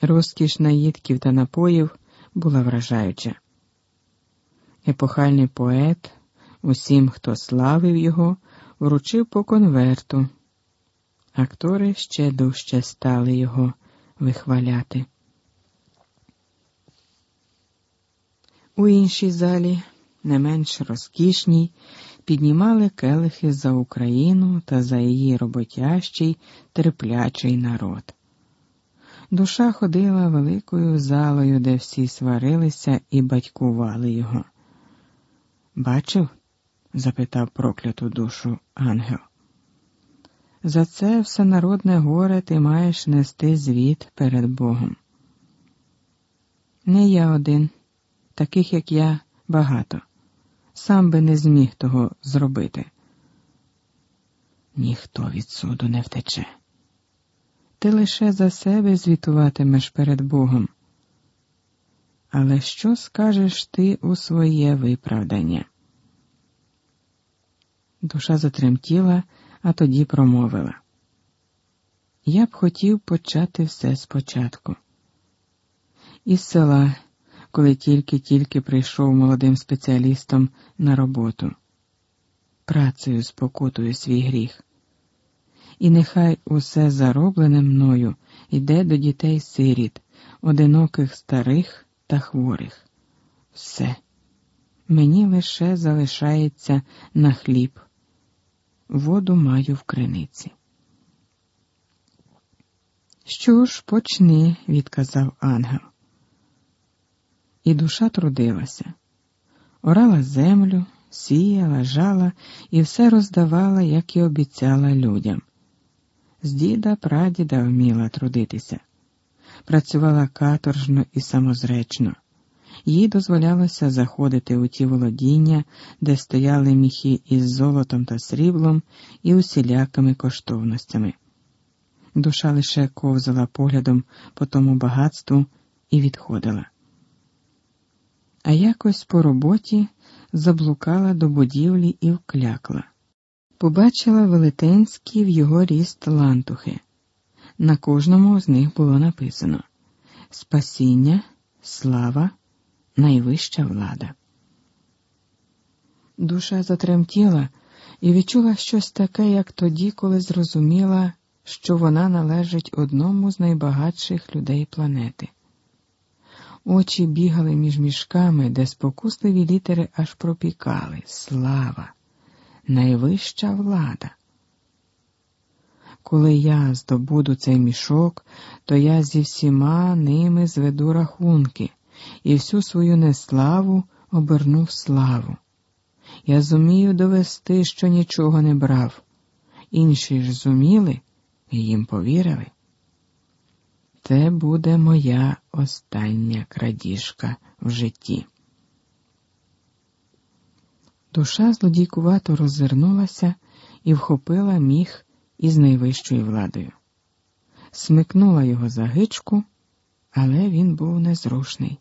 Розкіш наїдків та напоїв була вражаюча. Епохальний поет, усім, хто славив його, вручив по конверту. Актори ще дужче стали його вихваляти. У іншій залі, не менш розкішній, піднімали келихи за Україну та за її роботящий, терплячий народ. Душа ходила великою залою, де всі сварилися і батькували його. Бачив? запитав прокляту душу ангел. За це всенародне горе ти маєш нести звіт перед Богом. Не я один, таких як я, багато. Сам би не зміг того зробити. Ніхто від суду не втече. Ти лише за себе звітуватимеш перед Богом. Але що скажеш ти у своє виправдання? Душа затремтіла, а тоді промовила. Я б хотів почати все спочатку. Із села, коли тільки-тільки прийшов молодим спеціалістом на роботу, працею спокутую свій гріх. І нехай усе зароблене мною йде до дітей сиріт, одиноких старих та хворих. Все. Мені лише залишається на хліб воду маю в криниці. Що ж, почни, відказав ангел. І душа трудилася, орала землю, сіяла, жала і все роздавала, як і обіцяла людям. З діда прадіда вміла трудитися, працювала каторжно і самозречно їй дозволялося заходити у ті володіння, де стояли міхи із золотом та сріблом і усілякими коштовностями. Душа лише ковзала поглядом по тому багатству і відходила. А якось по роботі заблукала до будівлі і вклякла. Побачила велетенські в його ріст лантухи. На кожному з них було написано Спасіння, слава найвища влада. Душа затремтіла і відчула щось таке, як тоді, коли зрозуміла, що вона належить одному з найбагатших людей планети. Очі бігали між мішками, де спокусливі літери аж пропікали слава, найвища влада. Коли я здобуду цей мішок, то я зі всіма ними зведу рахунки і всю свою неславу обернув славу. Я зумію довести, що нічого не брав. Інші ж зуміли і їм повірили. Це буде моя остання крадіжка в житті. Душа злодійкувато роззирнулася і вхопила міг із найвищою владою, смикнула його за гичку, але він був незрушний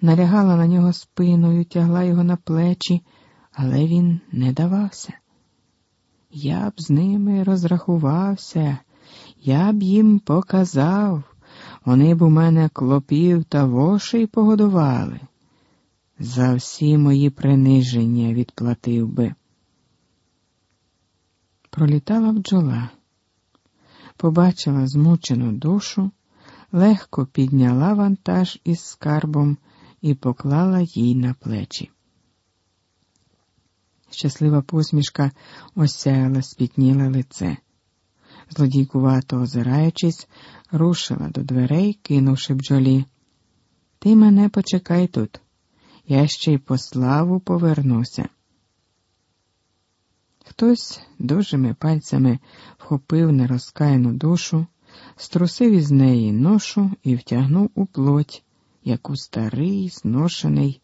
налягала на нього спиною, тягла його на плечі, але він не давався. Я б з ними розрахувався, я б їм показав, вони б у мене клопів та вошей погодували. За всі мої приниження відплатив би. Пролітала бджола, побачила змучену душу, легко підняла вантаж із скарбом і поклала їй на плечі. Щаслива посмішка осяяла спітніле лице. Злодійкувато озираючись, рушила до дверей, кинувши бджолі. Ти мене почекай тут, я ще й по славу повернуся. Хтось дужими пальцями вхопив нерозкаяну душу, струсив із неї ношу і втягнув у плоть, як у старий, зношений,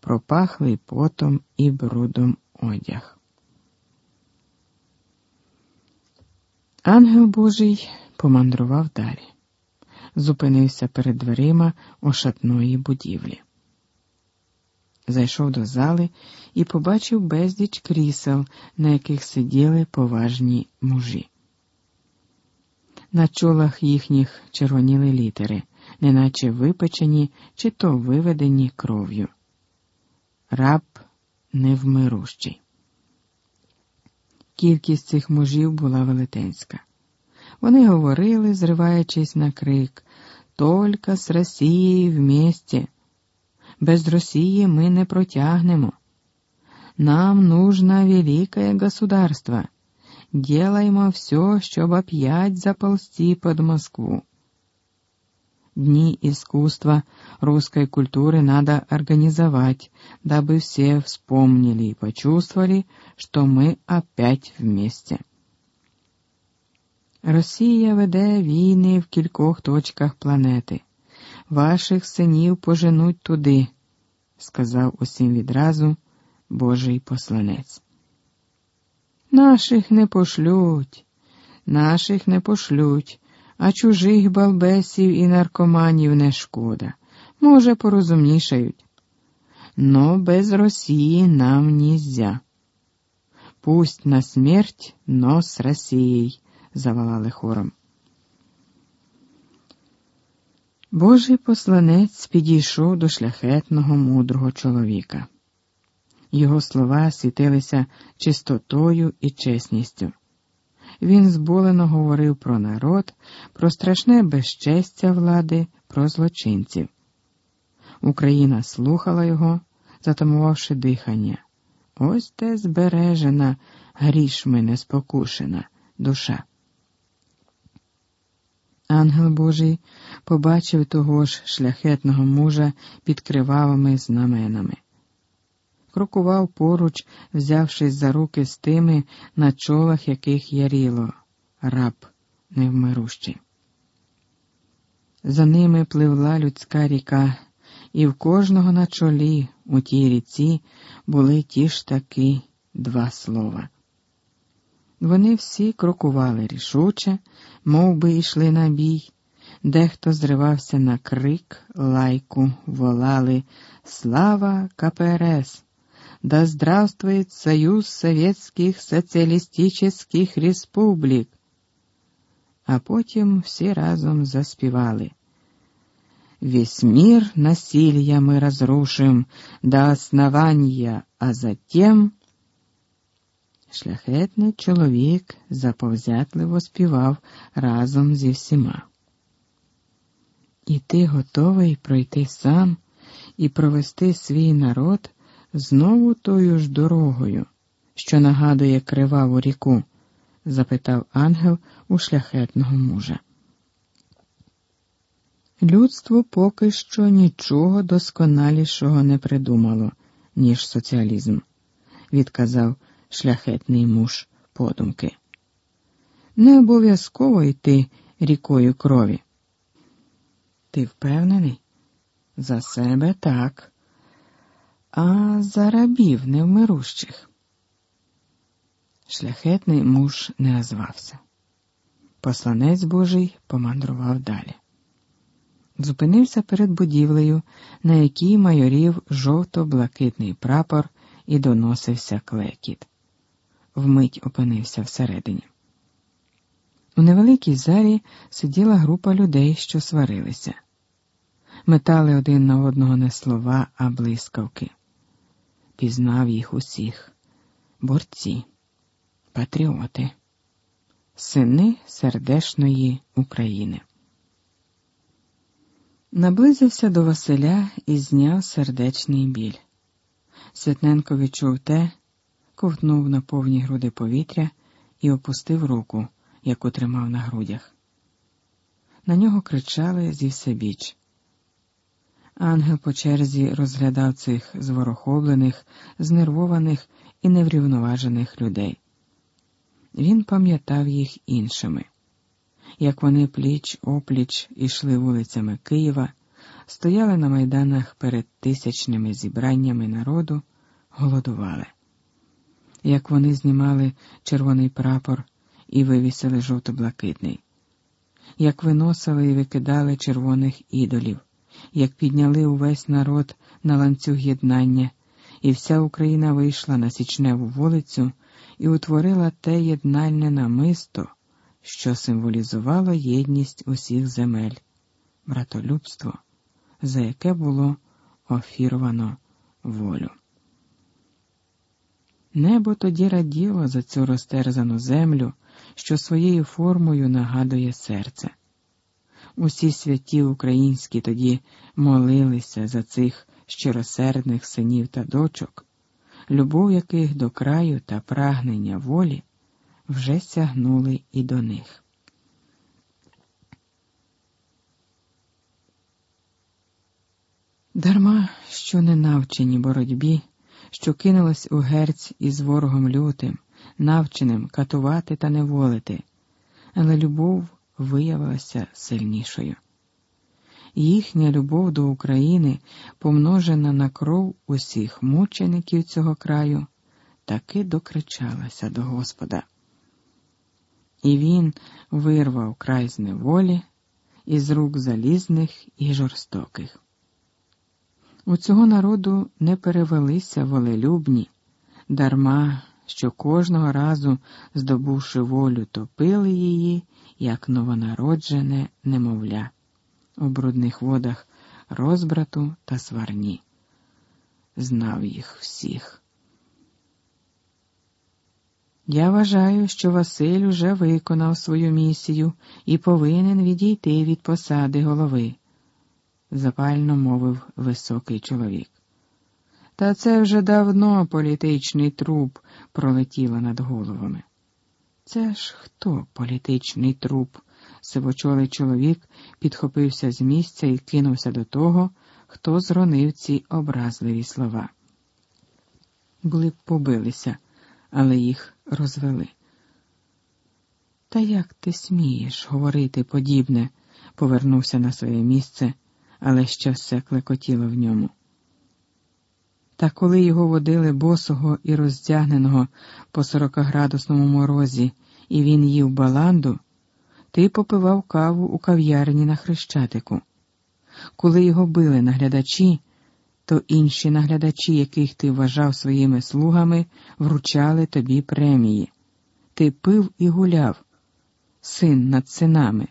пропахлий потом і брудом одяг. Ангел Божий помандрував далі, зупинився перед дверима ошатної будівлі. Зайшов до зали і побачив безліч крісел, на яких сиділи поважні мужі. На чолах їхніх червоніли літери неначе випечені чи то виведені кров'ю. Раб невмирущий. Кількість цих мужів була велетенська. Вони говорили, зриваючись на крик, «Тільки з Росією вместе. Без Росії ми не протягнемо. Нам нужно великое государство. Делаємо все, щоб опять заползти под Москву. Дни искусства русской культуры надо организовать, дабы все вспомнили и почувствовали, что мы опять вместе. Росія веде війни в кількох точках планети. Ваших синів поженуть туди, сказав усім відразу Божий посланець. Наших не пошлють, наших не пошлють, а чужих балбесів і наркоманів не шкода. Може, порозумнішають. Но без Росії нам нельзя. Пусть на смерть, но с Росією, завалали хором. Божий посланець підійшов до шляхетного мудрого чоловіка. Його слова світилися чистотою і чесністю. Він зболено говорив про народ, про страшне безчестя влади, про злочинців. Україна слухала його, затамувавши дихання. Ось те збережена, грішми неспокушена душа. Ангел Божий побачив того ж шляхетного мужа під кривавими знаменами крокував поруч, взявшись за руки з тими, на чолах яких яріло раб невмирущий. За ними пливла людська ріка, і в кожного на чолі у тій ріці були ті ж таки два слова. Вони всі крокували рішуче, мов би йшли на бій, дехто зривався на крик, лайку, волали Слава КПРС! Да здравствует Союз Советских Соціалістичних Республік. А потім всі разом заспівали. Весь мир насилия мы разрушим до основания, а затем шляхетний чоловік заповзятливо співав разом зі всіма. І ти готовий пройти сам і провести свій народ знову тою ж дорогою, що нагадує криваву ріку? запитав ангел у шляхетного мужа. Людство поки що нічого досконалішого не придумало, ніж соціалізм, відказав шляхетний муж подумки. Не обов'язково йти рікою крові. Ти впевнений? За себе так а за рабів невмирущих. Шляхетний муж не озвався. Посланець Божий помандрував далі. Зупинився перед будівлею, на якій майорів жовто-блакитний прапор і доносився клекіт. Вмить опинився всередині. У невеликій залі сиділа група людей, що сварилися. Метали один на одного не слова, а блискавки пізнав їх усіх борці, патріоти, сини сердешної України. Наблизився до Василя і зняв сердечний біль. Святненко відчув те, ковтнув на повні груди повітря і опустив руку, яку тримав на грудях. На нього кричали зі всебіч. Ангел по черзі розглядав цих зворохоблених, знервованих і неврівноважених людей. Він пам'ятав їх іншими, як вони пліч опліч ішли вулицями Києва, стояли на майданах перед тисячними зібраннями народу, голодували, як вони знімали червоний прапор і вивісили жовто-блакитний, як виносили і викидали червоних ідолів як підняли увесь народ на ланцюг єднання, і вся Україна вийшла на січневу вулицю і утворила те єднальне намисто, що символізувало єдність усіх земель братолюбство, за яке було офірвано волю. Небо тоді раділо за цю розтерзану землю, що своєю формою нагадує серце. Усі святі українські тоді молилися за цих щиросердних синів та дочок, любов яких до краю та прагнення волі вже сягнули і до них. Дарма, що не навчені боротьбі, що кинулась у герць із ворогом лютим, навченим катувати та неволити, але любов виявилася сильнішою. Їхня любов до України, помножена на кров усіх мучеників цього краю, таки докричалася до Господа. І він вирвав край з неволі із рук залізних і жорстоких. У цього народу не перевелися волелюбні, дарма, що кожного разу, здобувши волю, топили її, як новонароджене немовля, у брудних водах розбрату та сварні. Знав їх всіх. Я вважаю, що Василь уже виконав свою місію і повинен відійти від посади голови запально мовив високий чоловік. Та це вже давно політичний труп пролетіло над головами. Це ж хто політичний труп? сивочолий чоловік підхопився з місця і кинувся до того, хто зронив ці образливі слова. Були б побилися, але їх розвели. Та як ти смієш говорити подібне? повернувся на своє місце але ще все клекотіло в ньому. Та коли його водили босого і роздягненого по сорокаградусному морозі, і він їв баланду, ти попивав каву у кав'ярні на хрещатику. Коли його били наглядачі, то інші наглядачі, яких ти вважав своїми слугами, вручали тобі премії. Ти пив і гуляв, син над синами,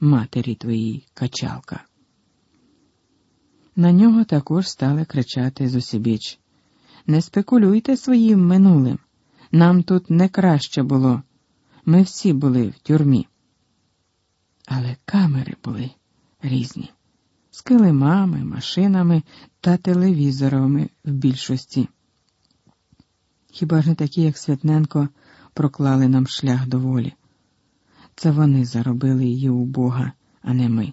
матері твоїй качалка. На нього також стали кричати зусібіч. Не спекулюйте своїм минулим. Нам тут не краще було. Ми всі були в тюрмі. Але камери були різні, з килимами, машинами та телевізорами в більшості. Хіба ж не такі, як Святненко, проклали нам шлях до волі? Це вони заробили її у Бога, а не ми.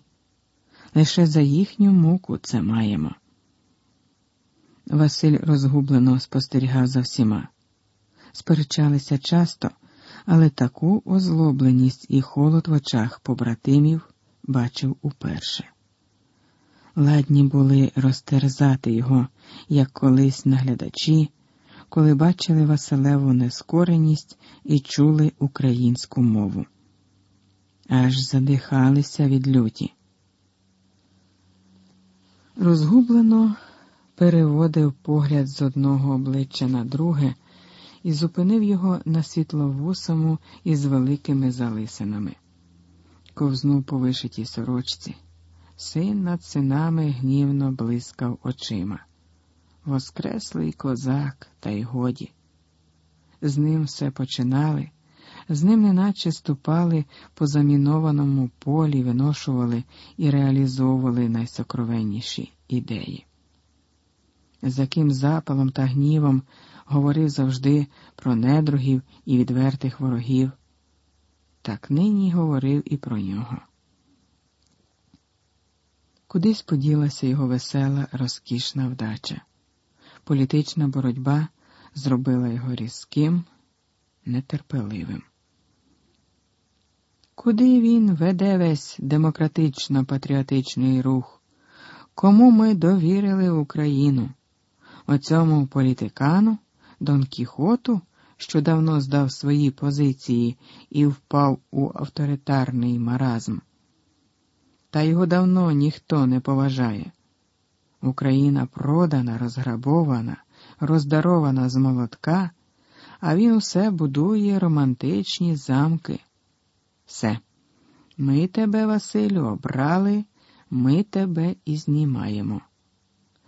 Лише за їхню муку це маємо. Василь розгублено спостерігав за всіма. Сперечалися часто, але таку озлобленість і холод в очах побратимів бачив уперше. Ладні були розтерзати його, як колись наглядачі, коли бачили Василеву нескореність і чули українську мову. Аж задихалися від люті розгублено переводив погляд з одного обличчя на друге і зупинив його на світловусому із великими залисинами. Ковзнув по вишитій сорочці. Син над синами гнівно блискав очима. Воскреслий козак, та й годі. З ним все починали, з ним неначе ступали по замінованому полі, виношували і реалізовували найсокровенніші ідеї. З яким запалом та гнівом говорив завжди про недругів і відвертих ворогів, так нині говорив і про нього. Кудись поділася його весела, розкішна вдача. Політична боротьба зробила його різким, нетерпеливим. Куди він веде весь демократично-патріотичний рух? Кому ми довірили Україну? Оцьому політикану, Дон Кіхоту, що давно здав свої позиції і впав у авторитарний маразм. Та його давно ніхто не поважає. Україна продана, розграбована, роздарована з молотка, а він усе будує романтичні замки. Все. Ми тебе, Василю, обрали, ми тебе і знімаємо.